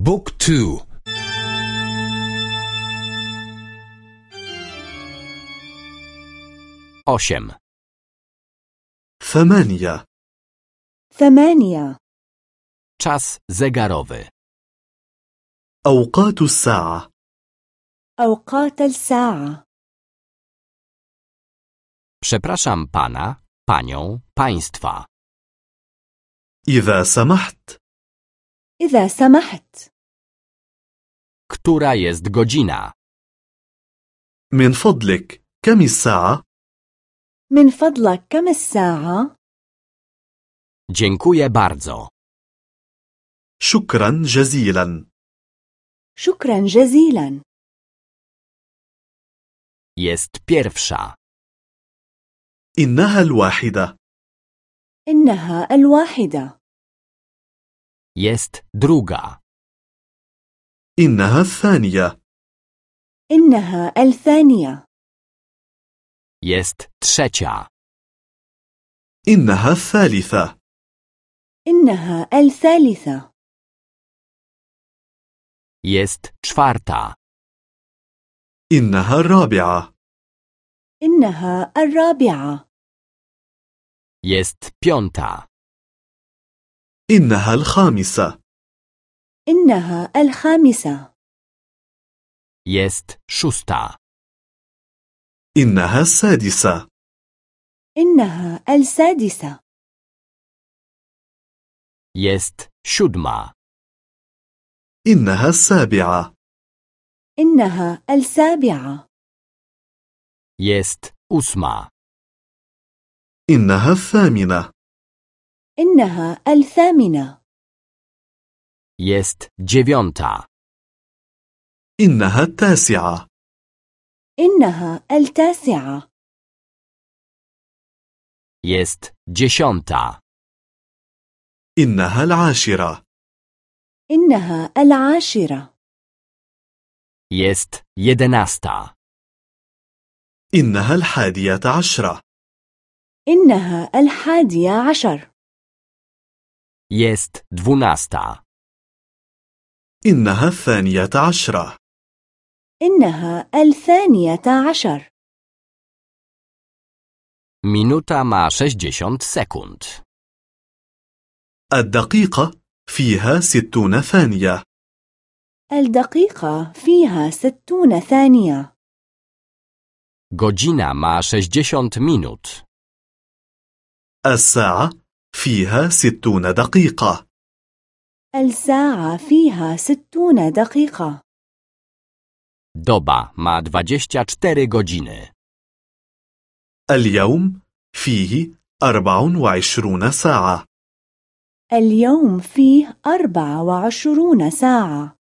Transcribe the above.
بوك تو osiem, ثمانية ثمانية czas zegarowy, أوقات الساعة أوقات الساعة przepraszam pana, panią, państwa, إذا سمحت إذا سمحت. Która jest godzina, من فضلك كم الساعة؟ من فضلك كم الساعة؟ dziękuję bardzo, شكرا جزيلا. شكرا جزيلا. Jest pierwsza, إنها الواحدة. إنها الواحدة. Jest druga, إنها الثانية. إنها الثانية. Jest trzecia, إنها الثالثة. إنها الثالثة. Jest czwarta, إنها الرابعة. إنها الرابعة. Jest piąta, إنها الخامسة. إنها الخامسة. Jest szósta, إنها السادسة. إنها السادسة. Jest siódma, إنها السابعة. إنها السابعة. Jest ósma, إنها الثامنة. إنها الثامنة. Jest dziewiąta, إنها التاسعة. إنها التاسعة. Jest dziesiąta, إنها العاشرة. إنها العاشرة. Jest jedenasta, إنها الحادية عشرة. إنها الحادية عشر. Jest dwunasta, إنها الثانية عشرة. إنها الثانية عشر. Minuta ma sześćdziesiąt sekund. الدقيقة فيها ستون ثانية. الدقيقة فيها ستون ثانية. Godzina ma 60 minut. الساعة فيها ستون دقيقة. الساعة فيها ستون دقيقة. Doba ma 24 godziny. اليوم فيه أربع وعشرون ساعة. اليوم فيه أربع وعشرون ساعة.